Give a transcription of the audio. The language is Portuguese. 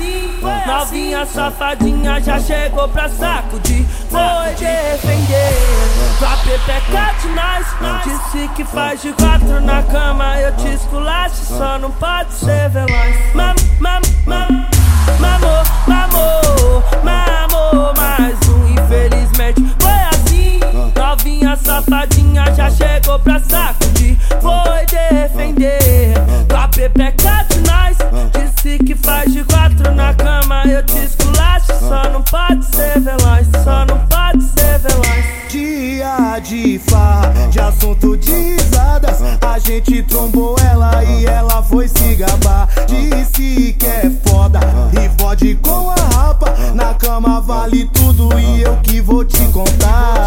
infelizmente foi assim. Foi Novinha assim. safadinha já chegou pra sacudir. Foi defender. Tua pepeca de nós. Disse que faz de quatro na cama. Eu te esculacho, só não pode ser veloz. Mam, mam, mam, mamou, mamou, mamou. Mais um, infelizmente foi assim. Novinha safadinha já chegou pra sacudir. Foi defender. Tua pepeca de nós. Disse que faz de quatro Eu te esculacho, só não pode ser veloz. Só não pode ser veloz. Dia de farra, de assunto de risadas. A gente trombou ela e ela foi se gabar. Disse que é foda e fode com a rapa. Na cama vale tudo e eu que vou te contar.